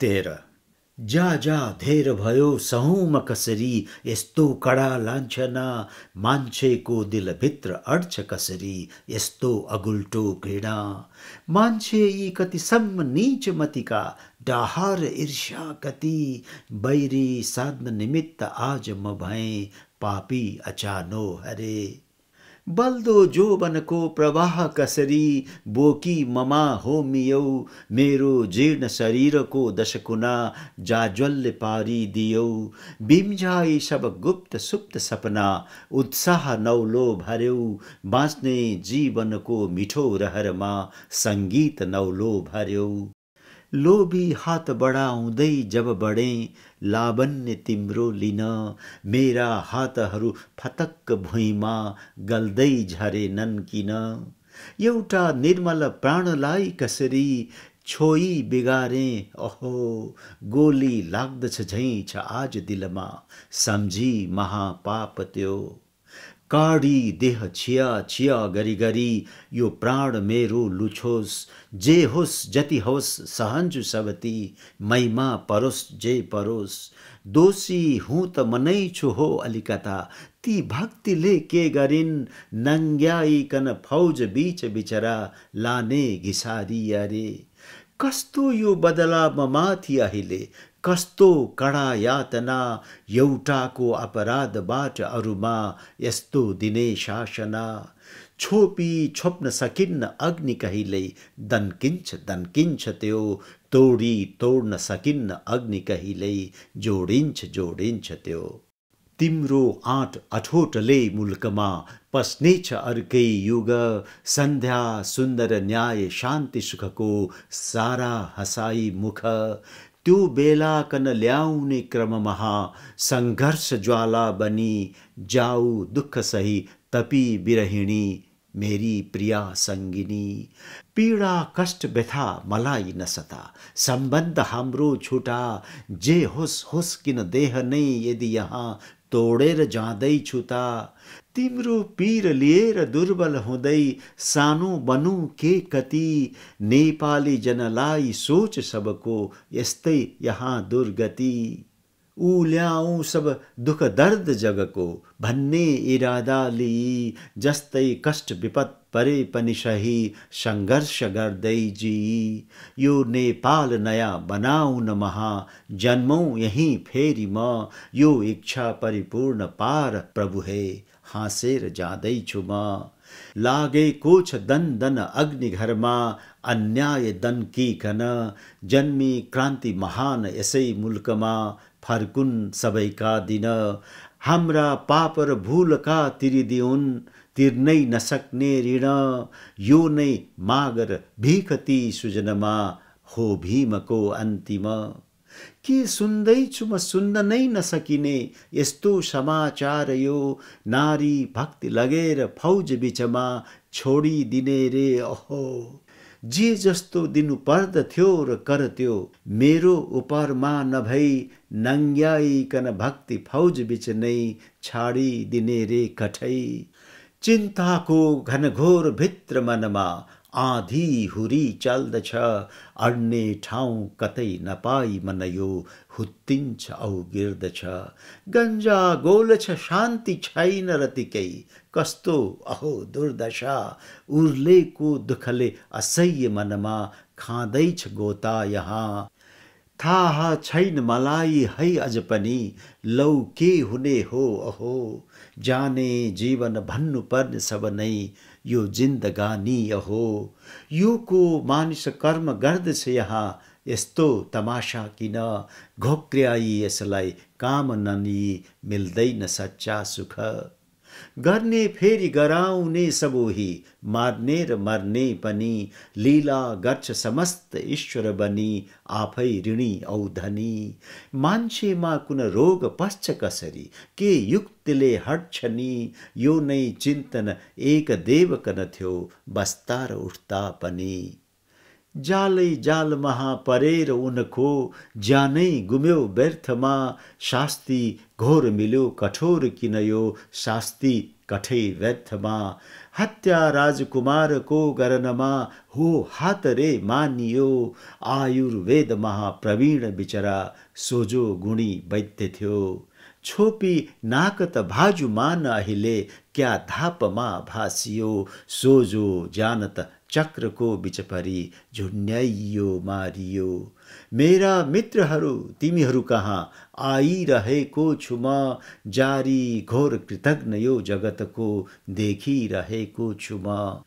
तेह्र जा जा, धेर भयो सहौँ कसरी यस्तो कडा लान्छना मान्छेको दिलभित्र अड्छ कसरी, यस्तो अगुल्टो घृणा। मान्छे यी निच मतिका, डाहार ईर्ष्या कति। बैरी साध्न निमित्त आज म भएँ, पापी अचानो हरे। बल्दो जोबनको प्रवाह कसरी बोकी ममा होमियौ मेरो जीर्ण शरीरको दशकुना जाज्वल्य पारिदियौ बिम्झाई सब गुप्त सुप्त सपना, उत्साह नौलो भर्यौ बाँच्ने जीवनको मिठो रहरमा सङ्गीत नौलो भर्यौ लोभी हात बढाउँदै जब बढेँ लावन्य तिम्रो लिन, मेरा हातहरू फतक्क भुइँमा गल्दै झरेनन् किन। एउटा निर्मल प्राणलाई कसरी, छोई बिगारे अहो गोली लाग्दछ झैँ छ आज दिलमा सम्झी महापाप त्यो। काडी देह छिया छिया गरी गरी, यो प्राण मेरो लुछोस्। जे होस् जति होस्, सहन्जु सबती मैमा परोस् जे परोस्। दोषी हुँ त मनै छु हो अलिकता, ती भक्तिले के गरिन्? नङ्ग्याइकन फौज बिच बिचरा, लाने घिसारी अरे। कस्तो यो बदला माथि अहिले? कस्तो कडा यातना, एउटाको अपराधबाट अरूमा, यस्तो दिने शासना। छोपी छोप्न सकिन्न अग्नि कहिल्यै, दन्किन्छ दन्किन्छ त्यो। तोडी तोड्न सकिन्न अग्नि कहिल्यै, जोडिन्छ जोडिन्छ त्यो। तिम्रो आँट अठोटले मुल्कमा, पस्नेछ अर्कै युग। सन्ध्या, सुन्दर न्याय, शान्ति सुखको सारा हसाई मुख। त्यो बेला कन ल्याउने क्रममा सङ्घर्ष ज्वाला बनी, जाऊ दुःख सही तपी बिरहिणी, मेरी प्रिया सङ्गिनी पीडा कष्ट व्यथा मलाई नसता सम्बन्ध हाम्रो छुटा, जे होस् होस् किन देह नै यदि यहाँ तोडेर जाँदैछु त तिम्रो पीर लिएर दुर्बल हुँदै सानो बनु के कति? नेपाली जनलाई सोच सबको यस्तै यहाँ दुर्गति। ऊ ल्याऊ सब दुःख दर्द जगको, भन्ने इरादा लिई, जस्तै कष्ट विपद परे पनि सही, सङ्घर्ष गर्दै जी यो नेपाल नयाँ बनाउन महा, जन्मौँ यहीँ फेरि म, यो इच्छा परिपूर्ण पार प्रभु हे। हाँसेर जाँदैछु म लागेको छ दन दन अग्निघरमा अन्याय दन्किकन जन्मी क्रान्ति महान यसै मुल्कमा फर्कुन् सबैका दिन। हाम्रा पाप र भुलका तिरिदिउन् तिर्नै नसक्ने ऋण। यो नै मागर भिखती सुजनमा, हो भीमको अन्तिम के सुन्दैछु म सुन्न नै नसकिने यस्तो समाचार यो नारी भक्ति लगेर फौज बिचमा छोडिदिने रे अहो जे जस्तो दिनु पर्दथ्यो र करथ्यो मेरो उपरमा नभई नङ्ग्याइकन भक्ति फौज बिच नै छाडिदिने रे कठै चिन्ताको घनघोर भित्र मनमा आधी हुरी चल्दछ अड्ने ठाउँ कतै नपाई मन यो हुत्तिन्छ औ गिर्दछ गन्जा गोल छ शान्ति छैन रतिकै कस्तो अहो दुर्दशा उर्लेको दुःखले असह्य मनमा खाँदैछ गोता यहाँ। थाहा छैन मलाई है अझ पनि लौ के हुने हो अहो। जाने जीवन भन्नुपर्ने सब नै। यो जिन्दगानी अहो योको मानिस कर्म गर्दछ यहाँ यस्तो तमासा किन घोक्र्याई यसलाई काम ननी मिल्दैन सच्चा सुख गर्ने फेरि गराउने सबोही मार्ने र मर्ने पनि लीला गर्छ समस्त ईश्वर बनी आफै ऋणी औ धनी। मान्छेमा कुन रोग पश्च कसरी? के युक्तिले हट्छ नि यो नै चिन्तन एक देवकन थियो बस्ता र उठ्दा पनि। जालै जाल महा परेर उनको ज्यानै गुम्यो व्यर्थमा शास्ति घोर मिल्यो, कठोर किन यो शास्ति कठै व्यर्थमा हत्या राजकुमारको गर्नमा हो हात रे मानियो। आयुर्वेद महाप्रवीण बिचरा सोझो गुणी वैद्य थियो। छोपी नाक त भाजु मान अहिले, क्या धापमा भासियो। सोझो जानत चक्रको बिच परि झुन्याइयो मारियो। मेरा मित्रहरू, तिमीहरू कहाँ? आइरहेको छु म। जारी घोर कृतज्ञ यो जगतको, देखिरहेको छु म।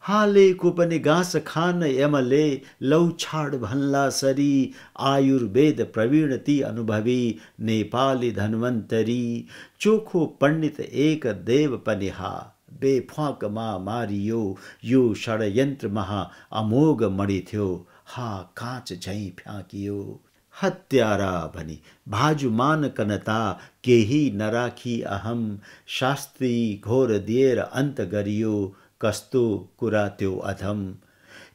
हालेको पनि घाँस खान यमले लौ छाड भन्ला सरी। आयुर्वेद प्रवीण ती अनुभवी, नेपाली धन्वन्तरी। चोखो पण्डित एक देव पनि हा बेफ्वाकमा मारियो। यो षड्यन्त्र महा अमोघ मणि थियो हा काँच झैँ फ्याँकियो। हत्यारा भनी भाजुमान कनता केही नराखी अहम शास्त्री घोर दिएर अन्त गरियो, कस्तो कुरा त्यो अधम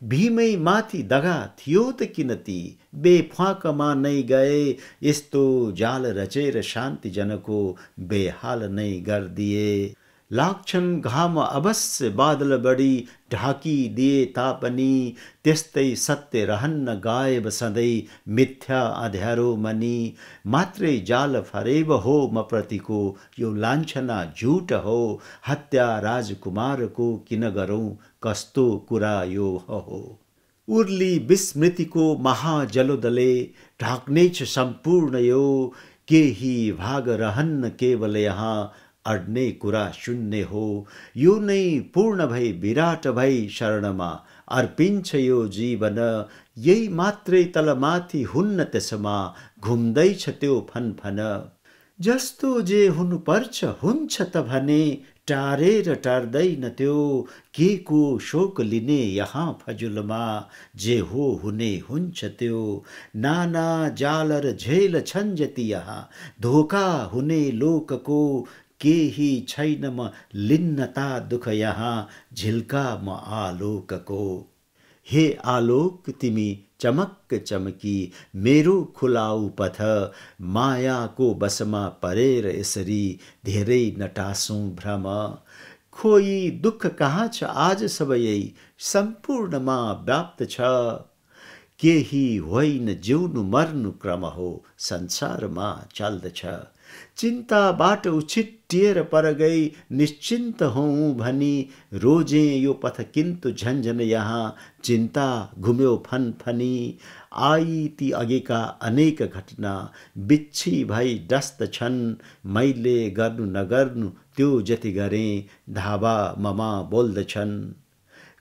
भीमै माथि दगा थियो त किन ती बेफ्वाकमा नै गए, यस्तो जाल रचेर शान्तिजनको बेहाल नै गरिदिए। लाग्छन् घाम अवश्य बादल बढी ढाकिदिए तापनि, त्यस्तै सत्य रहन्न गायब सधैँ, मिथ्या अध्यारो मनी। मात्रै जाल फरेब हो म प्रतिको, यो लान्छना झुट हो। हत्या राजकुमारको किन गरौँ, कस्तो कुरा यो हो? उर्ली विस्मृतिको महाजलोदले, ढाक्नेछ सम्पूर्ण यो। केही भाग रहन्न केवल यहाँ अड्ने कुरा शून्य हो यो नै पूर्ण भई विराट भई शरणमा अर्पिन्छ यो जीवन यही मात्रै तलमाथि हुन्न त्यसमा घुम्दैछ त्यो फनफन जस्तो जे हुनुपर्छ हुन्छ त भने टारेर टार्दैन त्यो के को शोक लिने यहाँ फजुलमा जे हो हुने हुन्छ त्यो नाना जालर झेल छन् जति यहाँ धोका हुने लोकको केही छैन म लिन्नता दुख यहाँ झिल्का म आलोकको हे आलोक, तिमी चमक चमकी, मेरो खुलाउ पथ मायाको बसमा परेर यसरी धेरै नटासौँ भ्रम। खोइ दुःख कहाँ छ आज सबै सम्पूर्णमा व्याप्त छ। केही होइन जिउनु मर्नु क्रम हो, संसारमा चल्दछ चिन्ताबाट उछिट्टिएर पर गई निश्चिन्त हौँ भनी रोज़े यो पथ किन्तु झन्झन यहाँ। चिन्ता घुम्यो फन फनी, आई ती अघिका अनेक घटना। बिच्छी भई डस्त छन्, मैले गर्नु नगर्नु त्यो जति गरेँ। धाबा ममा बोल्दछन्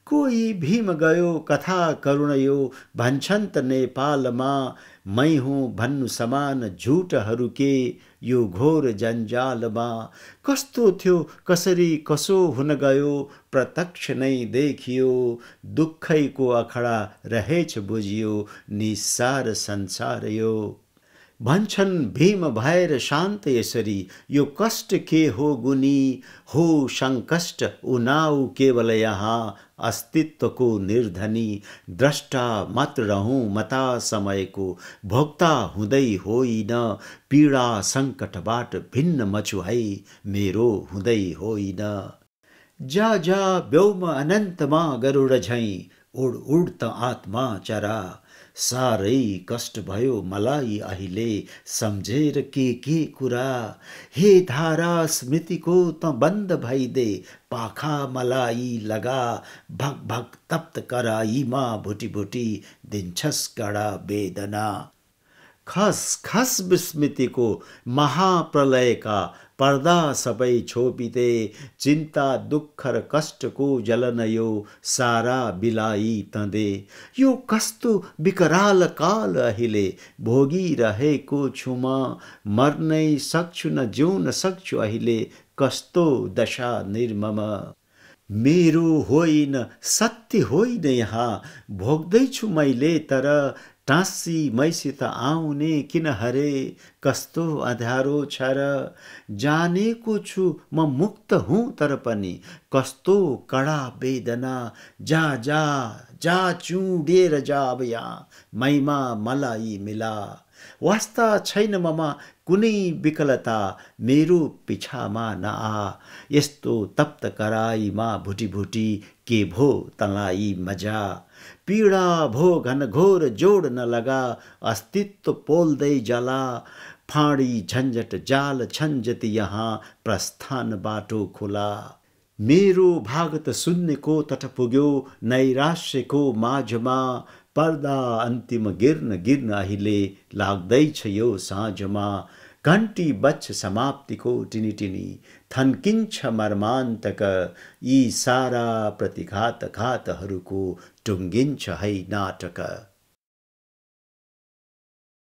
कोही भीम गयो, कथा करुणयो भन्छन् त नेपालमा मै हुँ भन्नु समान झुटहरू के, यो घोर जन्जालमा कस्तो थियो, कसरी, कसो हुन गयो, प्रत्यक्ष नै देखियो, दुःखैको अखडा रहेछ बुझियो निसार संसार यो भन्छन् भीम भएर शान्त यसरी, यो कष्ट के हो गुनी, हो सङ्कष्ट उनाउ केवल यहाँ, अस्तित्वको निर्धनी, द्रष्टा मात्र रहँ मता समयको, भोक्ता हुँदै होइन, पीडा सङ्कटबाट भिन्न मछु है मेरो हुँदै होइन। जा जा व्योम अनन्तमा गरुड झैँ, उड उड त आत्मा चरा। साह्रै कष्ट भयो मलाई अहिले सम्झेर के के कुरा। हे धारा स्मृतिको त बन्द भइदे पाखा मलाई लगा भग भग तप्त कराईमा भुटी भुटी दिन्छस् कडा वेदना। खस खस विस्मृतिको महाप्रलयका पर्दा सबै छोपिते चिन्ता दुःख कष्टको जलन यो सारा बिलाई तँदे। यो कस्तो विकराल काल अहिले भोगिरहेको छु म मर्नै सक्छु न जिउन सक्छु अहिले, कस्तो दशा निर्मम। मेरो होइन सत्य होइन यहाँ, भोग्दैछु मैले तर टाँसी मैसित आउने किन हरे? कस्तो अँध्यारो छ र जानेको छु म मुक्त हुँ तर पनि। कस्तो कडा वेदना? जा जा जा चुडेर जा अब यहाँ मैमा मलाई मिला। वास्ता छैन ममा कुनै विकलता। मेरो पिछामा नआ यस्तो तप्त कराईमा भुटी भुटी के भो तलाई मज़ा। पीडा भो घनघोर जोड नलगा अस्तित्व पोल्दै जला। फाँडी झन्झट जाल छन्जति यहाँ प्रस्थान बाटो खुला। मेरो भागत शून्यको तट पुग्यो। नैराश्यको माझमा। पर्दा अन्तिम गिर्न गिर्न अहिले लाग्दैछ यो साँझमा। घन्टी बच्छ समाप्तिको टिनी। थन्किन्छ मर्मान्तक। यी सारा प्रतिघात घातहरूको टुङ्गिन्छ है नाटक।